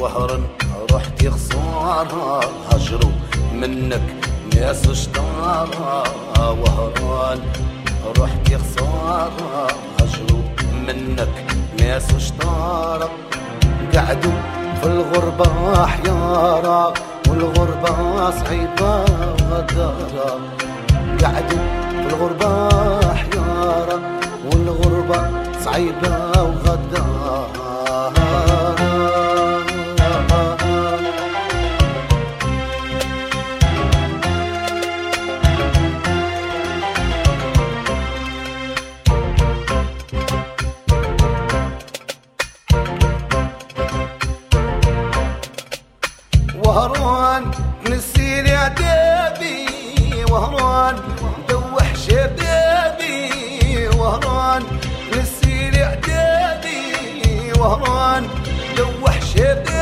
وهرا رحت خسارة هجروا. منك ناس شطارة وهران. رحت خسارة هجروا منك ناس شطارة. قعدوا في الغربة حيارة والغربة صعيبة غدارة. قعدوا في الغربة حيارة والغربة صعيبة وغدارة. وهران نسيني عتابي وهران دوح شبابي. وهران نسيني عتابي وهران دوح شبابي.